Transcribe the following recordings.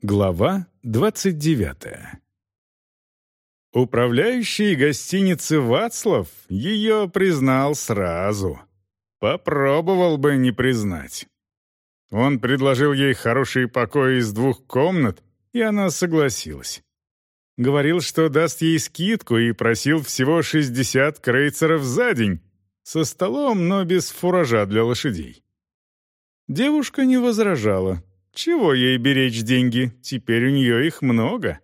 Глава 29 Управляющий гостиницы «Вацлав» ее признал сразу. Попробовал бы не признать. Он предложил ей хорошие покои из двух комнат, и она согласилась. Говорил, что даст ей скидку и просил всего 60 крейцеров за день, со столом, но без фуража для лошадей. Девушка не возражала, чего ей беречь деньги? Теперь у нее их много.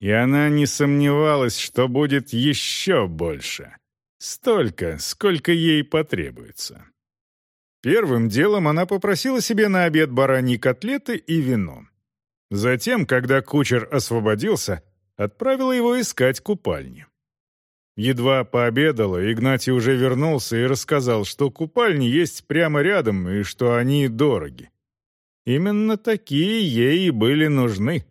И она не сомневалась, что будет еще больше. Столько, сколько ей потребуется. Первым делом она попросила себе на обед бараньи котлеты и вино. Затем, когда кучер освободился, отправила его искать купальни. Едва пообедала, Игнатий уже вернулся и рассказал, что купальни есть прямо рядом и что они дороги. Именно такие ей и были нужны.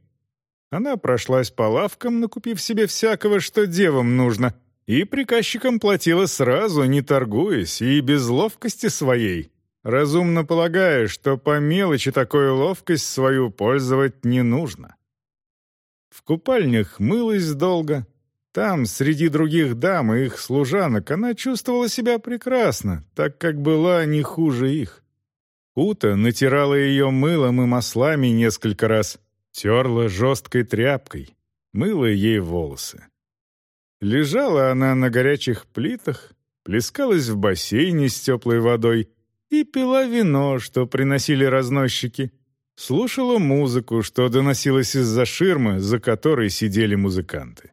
Она прошлась по лавкам, накупив себе всякого, что девам нужно, и приказчикам платила сразу, не торгуясь, и без ловкости своей, разумно полагая, что по мелочи такую ловкость свою пользовать не нужно. В купальнях мылась долго. Там, среди других дам и их служанок, она чувствовала себя прекрасно, так как была не хуже их. Ута натирала ее мылом и маслами несколько раз, терла жесткой тряпкой, мыла ей волосы. Лежала она на горячих плитах, плескалась в бассейне с теплой водой и пила вино, что приносили разносчики, слушала музыку, что доносилась из-за ширмы, за которой сидели музыканты.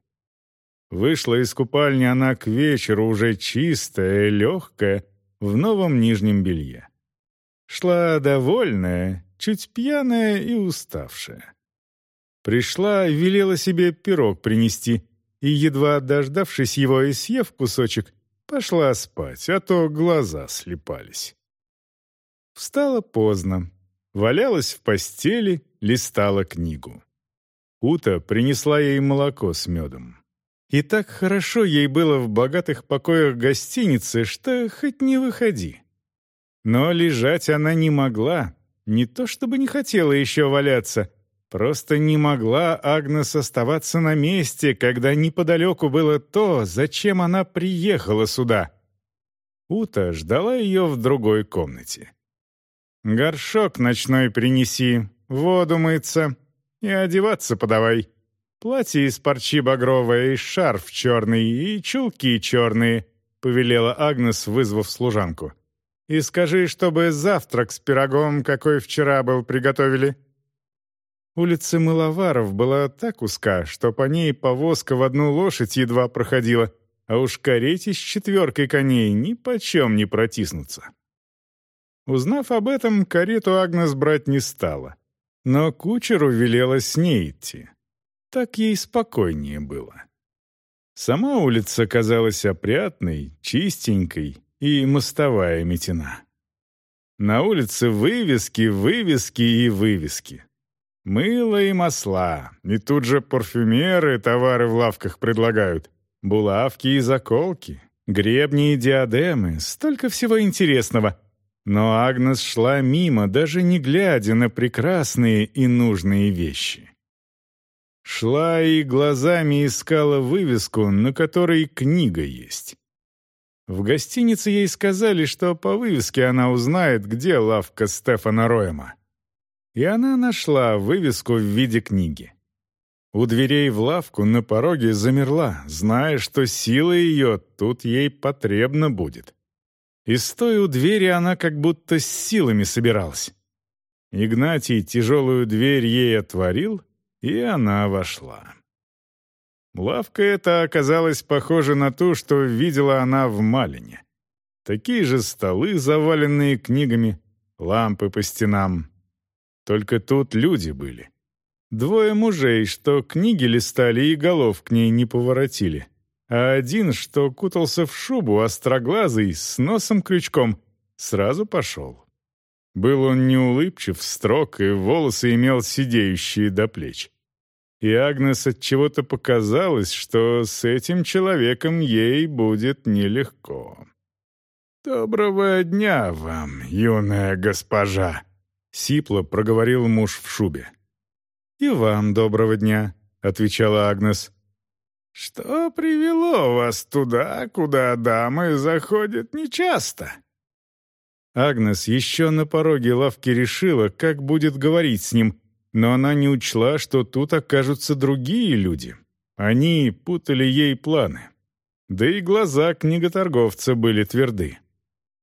Вышла из купальни она к вечеру уже чистая легкая, в новом нижнем белье. Шла довольная, чуть пьяная и уставшая. Пришла, велела себе пирог принести, и, едва дождавшись его и съев кусочек, пошла спать, а то глаза слепались. Встала поздно, валялась в постели, листала книгу. Ута принесла ей молоко с медом. И так хорошо ей было в богатых покоях гостиницы, что хоть не выходи. Но лежать она не могла. Не то чтобы не хотела еще валяться. Просто не могла Агнес оставаться на месте, когда неподалеку было то, зачем она приехала сюда. Ута ждала ее в другой комнате. «Горшок ночной принеси, воду мыться и одеваться подавай. Платье из парчи багровое и шарф черный, и чулки черные», — повелела Агнес, вызвав служанку. И скажи, чтобы завтрак с пирогом, какой вчера был, приготовили». Улица Мыловаров была так узка, что по ней повозка в одну лошадь едва проходила, а уж карете с четверкой коней ни почем не протиснуться. Узнав об этом, карету Агнес брать не стала, но кучеру велела с ней идти. Так ей спокойнее было. Сама улица казалась опрятной, чистенькой, и мостовая метена. На улице вывески, вывески и вывески. Мыло и масла, и тут же парфюмеры товары в лавках предлагают. Булавки и заколки, гребни и диадемы, столько всего интересного. Но Агнес шла мимо, даже не глядя на прекрасные и нужные вещи. Шла и глазами искала вывеску, на которой книга есть. В гостинице ей сказали, что по вывеске она узнает, где лавка Стефана Роема. И она нашла вывеску в виде книги. У дверей в лавку на пороге замерла, зная, что сила ее тут ей потребна будет. И стоя у двери она как будто с силами собиралась. Игнатий тяжелую дверь ей отворил, и она вошла. Лавка эта оказалась похожа на ту, что видела она в Малине. Такие же столы, заваленные книгами, лампы по стенам. Только тут люди были. Двое мужей, что книги листали и голов к ней не поворотили. А один, что кутался в шубу, остроглазый, с носом-крючком, сразу пошел. Был он неулыбчив, строг, и волосы имел сидеющие до плеч и Агнес от чего-то показалось, что с этим человеком ей будет нелегко. «Доброго дня вам, юная госпожа!» — сипло проговорил муж в шубе. «И вам доброго дня», — отвечала Агнес. «Что привело вас туда, куда дамы заходят нечасто?» Агнес еще на пороге лавки решила, как будет говорить с ним, но она не учла, что тут окажутся другие люди. Они путали ей планы. Да и глаза книготорговца были тверды.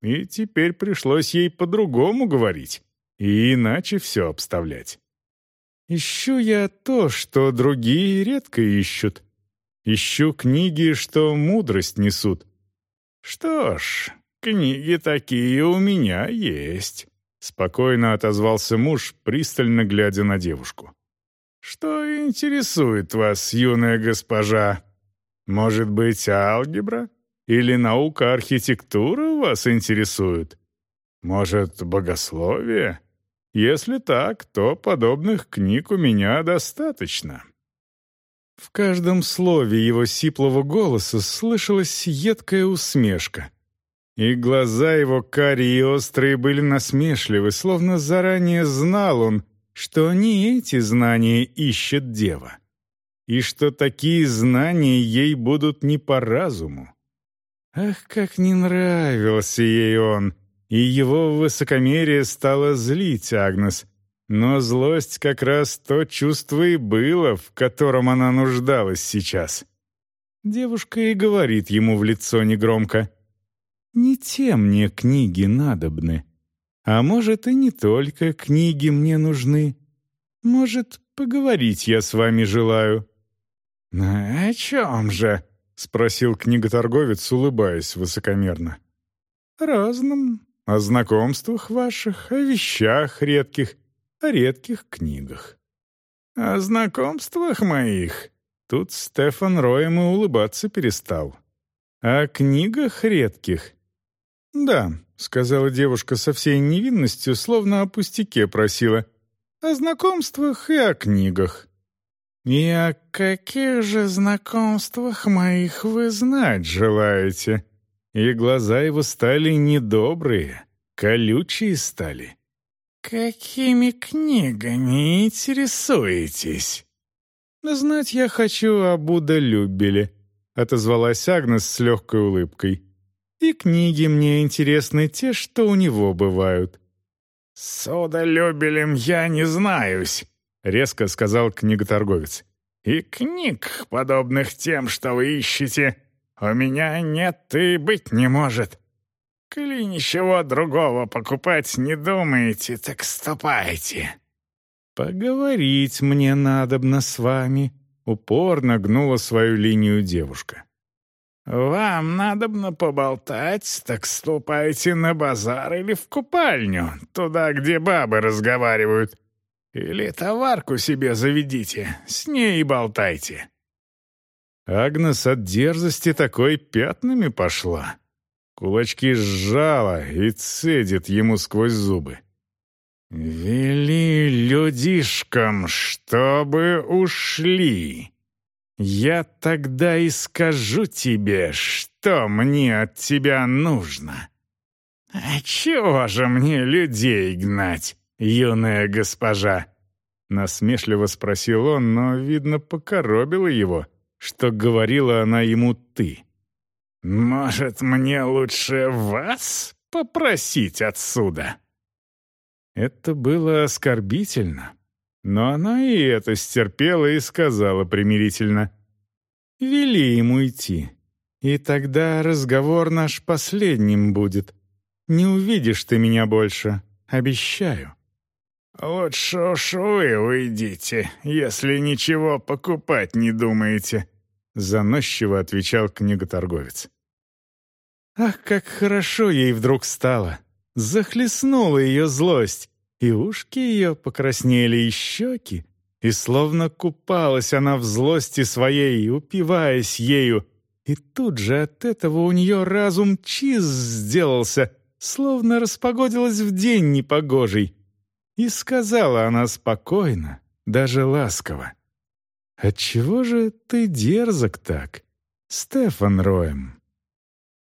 И теперь пришлось ей по-другому говорить и иначе все обставлять. Ищу я то, что другие редко ищут. Ищу книги, что мудрость несут. Что ж, книги такие у меня есть. Спокойно отозвался муж, пристально глядя на девушку. «Что интересует вас, юная госпожа? Может быть, алгебра? Или наука архитектуры вас интересует? Может, богословие? Если так, то подобных книг у меня достаточно». В каждом слове его сиплого голоса слышалась едкая усмешка — и глаза его карие и острые были насмешливы, словно заранее знал он, что не эти знания ищет дева, и что такие знания ей будут не по разуму. Ах, как не нравился ей он, и его высокомерие стало злить Агнес, но злость как раз то чувство и было, в котором она нуждалась сейчас. Девушка и говорит ему в лицо негромко — не те мне книги надобны. А может, и не только книги мне нужны. Может, поговорить я с вами желаю». «О чем же?» — спросил книготорговец, улыбаясь высокомерно. «Разным. О знакомствах ваших, о вещах редких, о редких книгах». «О знакомствах моих?» Тут Стефан Роем и улыбаться перестал. «О книгах редких?» «Да», — сказала девушка со всей невинностью, словно о пустяке просила. «О знакомствах и о книгах». «И о каких же знакомствах моих вы знать желаете?» И глаза его стали недобрые, колючие стали. «Какими книгами интересуетесь?» «Знать я хочу об удолюбеле», — отозвалась Агнес с легкой улыбкой. И книги мне интересны те, что у него бывают». «С удолюбелем я не знаюсь», — резко сказал книготорговец. «И книг, подобных тем, что вы ищете, у меня нет и быть не может. Коли ничего другого покупать не думаете, так ступайте». «Поговорить мне надобно с вами», — упорно гнула свою линию девушка. «Вам надобно поболтать, так ступайте на базар или в купальню, туда, где бабы разговаривают. Или товарку себе заведите, с ней и болтайте». Агнес от дерзости такой пятнами пошла. Кулачки сжала и цедит ему сквозь зубы. «Вели людишкам, чтобы ушли. Я тогда и скажу тебе, что мне от тебя нужно. А чего же мне людей гнать, юная госпожа? Насмешливо спросил он, но, видно, покоробило его, что говорила она ему «ты». «Может, мне лучше вас попросить отсюда?» Это было оскорбительно. Но она и это стерпела и сказала примирительно. «Вели ему идти, и тогда разговор наш последним будет. Не увидишь ты меня больше, обещаю». «Лучше уж вы уйдите, если ничего покупать не думаете», — заносчиво отвечал книготорговец. Ах, как хорошо ей вдруг стало! Захлестнула ее злость, и ушки ее покраснели, и щеки, и словно купалась она в злости своей, упиваясь ею, и тут же от этого у нее разум чиз сделался, словно распогодилась в день непогожий. И сказала она спокойно, даже ласково. «Отчего же ты дерзок так, Стефан Роем?»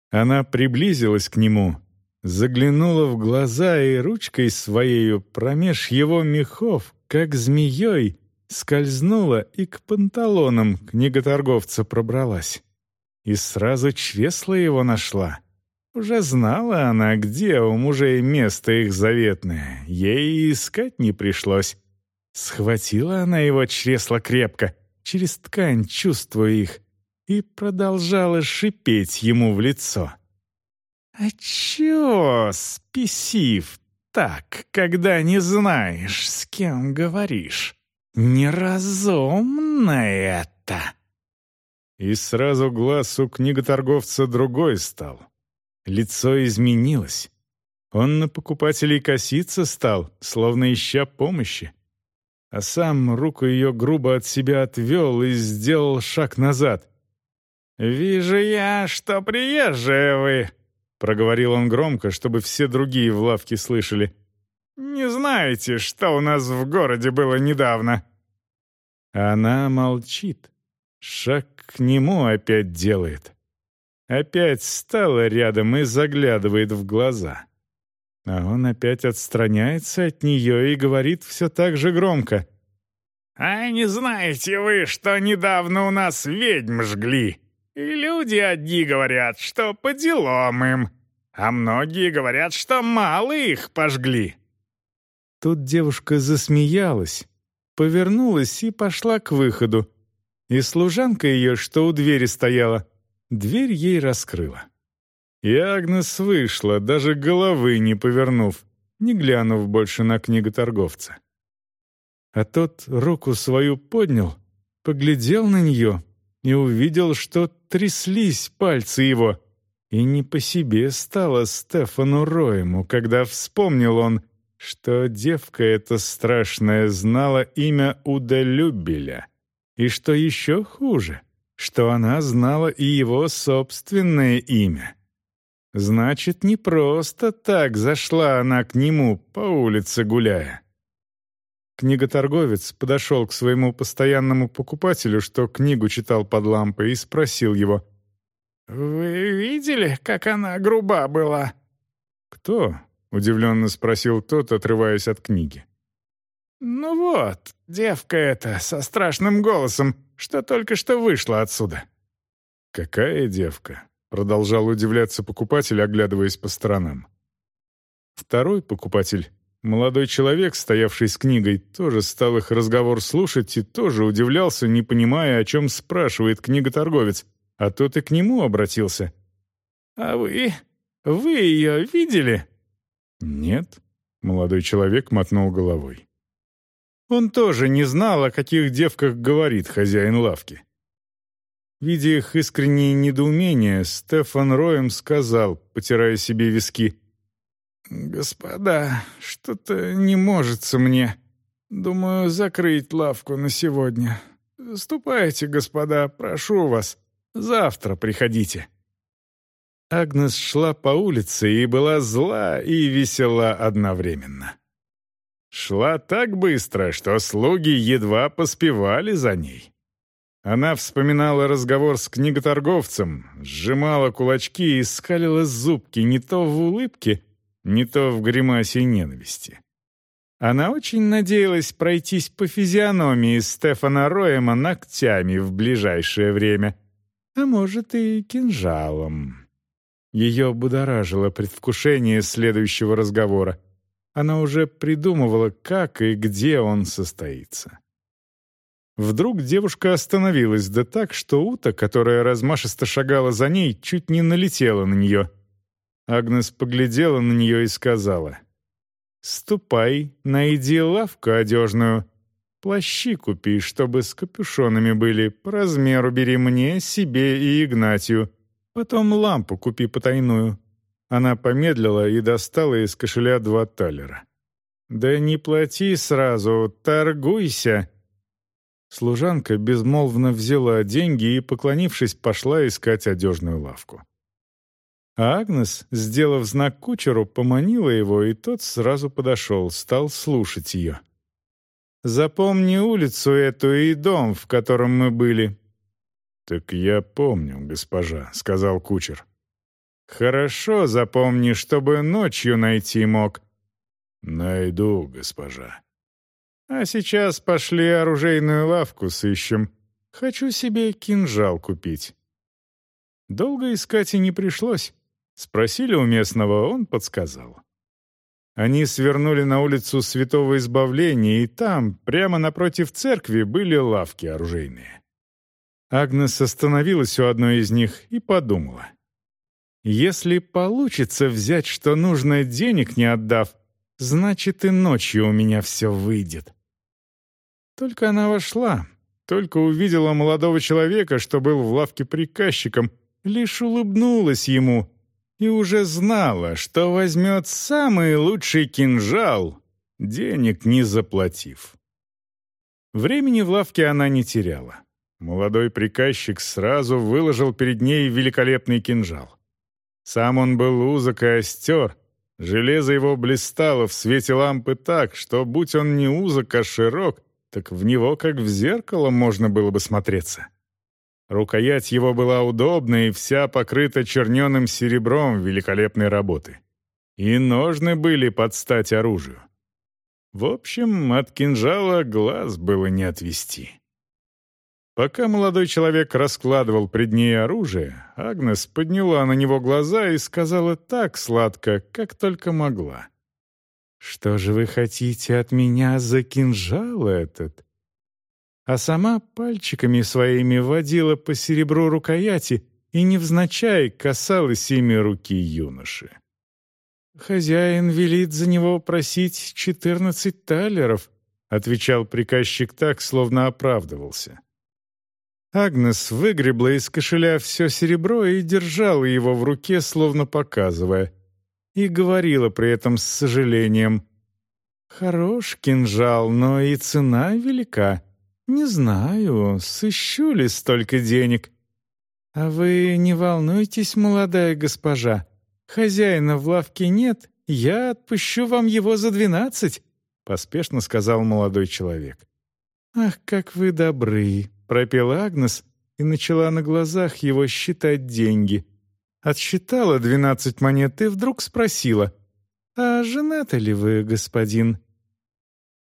Она приблизилась к нему, заглянула в глаза и ручкой своею промеж его мехов, как змеей, скользнула и к панталонам книготорговца пробралась. И сразу чресла его нашла. Уже знала она, где у мужей место их заветное, ей искать не пришлось. Схватила она его чресло крепко, через ткань чувствуя их, и продолжала шипеть ему в лицо. «А чё, спесив, так, когда не знаешь, с кем говоришь? Неразумно это!» И сразу глаз у книготорговца другой стал. Лицо изменилось. Он на покупателей коситься стал, словно ища помощи. А сам руку ее грубо от себя отвел и сделал шаг назад. «Вижу я, что приезжие вы», — проговорил он громко, чтобы все другие в лавке слышали. «Не знаете, что у нас в городе было недавно?» Она молчит, шаг к нему опять делает. Опять стала рядом и заглядывает в глаза. А он опять отстраняется от нее и говорит все так же громко. «А не знаете вы, что недавно у нас ведьм жгли? И люди одни говорят, что по делам им, а многие говорят, что мало их пожгли». Тут девушка засмеялась, повернулась и пошла к выходу. И служанка ее, что у двери стояла, Дверь ей раскрыла. И Агнес вышла, даже головы не повернув, не глянув больше на книготорговца. А тот руку свою поднял, поглядел на нее и увидел, что тряслись пальцы его, и не по себе стало Стефану Роему, когда вспомнил он, что девка эта страшная знала имя Удалюбеля, и что еще хуже — что она знала и его собственное имя. Значит, не просто так зашла она к нему по улице гуляя. Книготорговец подошел к своему постоянному покупателю, что книгу читал под лампой, и спросил его. «Вы видели, как она груба была?» «Кто?» — удивленно спросил тот, отрываясь от книги. «Ну вот, девка эта со страшным голосом, что только что вышла отсюда». «Какая девка?» — продолжал удивляться покупатель, оглядываясь по сторонам. Второй покупатель, молодой человек, стоявший с книгой, тоже стал их разговор слушать и тоже удивлялся, не понимая, о чем спрашивает книготорговец, а тот и к нему обратился. «А вы? Вы ее видели?» «Нет», — молодой человек мотнул головой. Он тоже не знал, о каких девках говорит хозяин лавки. Видя их искреннее недоумение, Стефан Роем сказал, потирая себе виски, «Господа, что-то не можется мне. Думаю, закрыть лавку на сегодня. Ступайте, господа, прошу вас. Завтра приходите». Агнес шла по улице и была зла и весела одновременно. Шла так быстро, что слуги едва поспевали за ней. Она вспоминала разговор с книготорговцем, сжимала кулачки и скалила зубки не то в улыбке, не то в гримасе ненависти. Она очень надеялась пройтись по физиономии Стефана Роема ногтями в ближайшее время, а может и кинжалом. Ее будоражило предвкушение следующего разговора — она уже придумывала, как и где он состоится. Вдруг девушка остановилась, да так, что Ута, которая размашисто шагала за ней, чуть не налетела на нее. Агнес поглядела на нее и сказала, «Ступай, найди лавку одежную, плащи купи, чтобы с капюшонами были, по размеру бери мне, себе и Игнатию, потом лампу купи потайную, она помедлила и достала из кошеля два талера. «Да не плати сразу, торгуйся!» Служанка безмолвно взяла деньги и, поклонившись, пошла искать одежную лавку. А Агнес, сделав знак кучеру, поманила его, и тот сразу подошел, стал слушать ее. «Запомни улицу эту и дом, в котором мы были». «Так я помню, госпожа», — сказал кучер. Хорошо запомни, чтобы ночью найти мог. Найду, госпожа. А сейчас пошли оружейную лавку сыщем. Хочу себе кинжал купить». Долго искать и не пришлось. Спросили у местного, он подсказал. Они свернули на улицу Святого Избавления, и там, прямо напротив церкви, были лавки оружейные. Агнес остановилась у одной из них и подумала. «Если получится взять, что нужно, денег не отдав, значит и ночью у меня все выйдет». Только она вошла, только увидела молодого человека, что был в лавке приказчиком, лишь улыбнулась ему и уже знала, что возьмет самый лучший кинжал, денег не заплатив. Времени в лавке она не теряла. Молодой приказчик сразу выложил перед ней великолепный кинжал. Сам он был узок и остер, железо его блистало в свете лампы так, что, будь он не узок, а широк, так в него, как в зеркало, можно было бы смотреться. Рукоять его была удобная и вся покрыта черненым серебром великолепной работы. И ножны были под стать оружию. В общем, от кинжала глаз было не отвести. Пока молодой человек раскладывал пред ней оружие, Агнес подняла на него глаза и сказала так сладко, как только могла. «Что же вы хотите от меня за кинжал этот? А сама пальчиками своими водила по серебру рукояти и невзначай касалась ими руки юноши. «Хозяин велит за него просить четырнадцать талеров», отвечал приказчик так, словно оправдывался. Агнес выгребла из кошеля все серебро и держала его в руке, словно показывая, и говорила при этом с сожалением «Хорош кинжал, но и цена велика. «Не знаю, сыщу ли столько денег». «А вы не волнуйтесь, молодая госпожа. Хозяина в лавке нет, я отпущу вам его за двенадцать», — поспешно сказал молодой человек. «Ах, как вы добры!» — пропела Агнес и начала на глазах его считать деньги. Отсчитала двенадцать монет и вдруг спросила, «А женаты ли вы, господин?»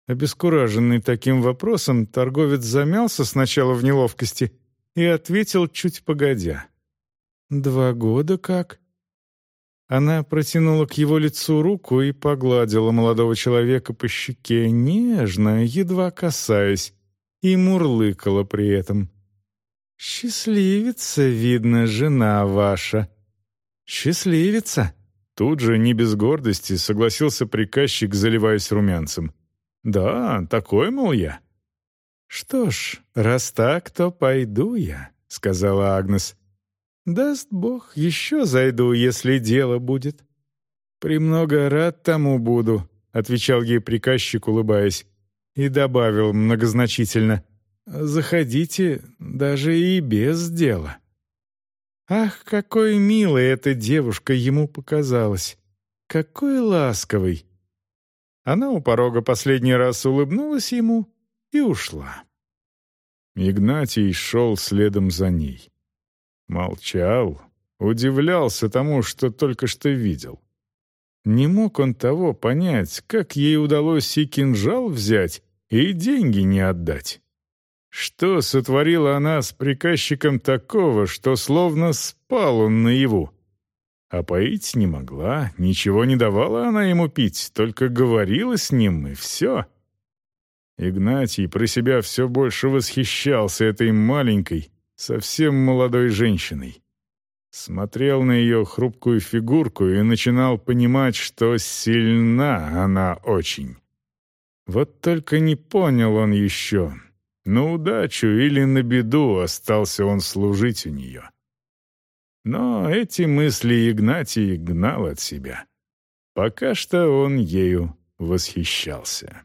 Обескураженный таким вопросом, торговец замялся сначала в неловкости и ответил чуть погодя. «Два года как?» Она протянула к его лицу руку и погладила молодого человека по щеке, нежно, едва касаясь, и мурлыкала при этом. «Счастливица, видно, жена ваша». «Счастливица!» Тут же, не без гордости, согласился приказчик, заливаясь румянцем. «Да, такой, мол, я». «Что ж, раз так, то пойду я», — сказала Агнес. «Даст Бог, еще зайду, если дело будет». «Премного рад тому буду», — отвечал ей приказчик, улыбаясь, и добавил многозначительно. «Заходите, даже и без дела». Ах, какой милой эта девушка ему показалась! Какой ласковый! Она у порога последний раз улыбнулась ему и ушла. Игнатий шел следом за ней. Молчал, удивлялся тому, что только что видел. Не мог он того понять, как ей удалось и кинжал взять, и деньги не отдать. Что сотворила она с приказчиком такого, что словно спал он наяву? А поить не могла, ничего не давала она ему пить, только говорила с ним, и все. Игнатий про себя все больше восхищался этой маленькой, совсем молодой женщиной. Смотрел на ее хрупкую фигурку и начинал понимать, что сильна она очень. Вот только не понял он еще, на удачу или на беду остался он служить у нее. Но эти мысли Игнатий гнал от себя. Пока что он ею восхищался.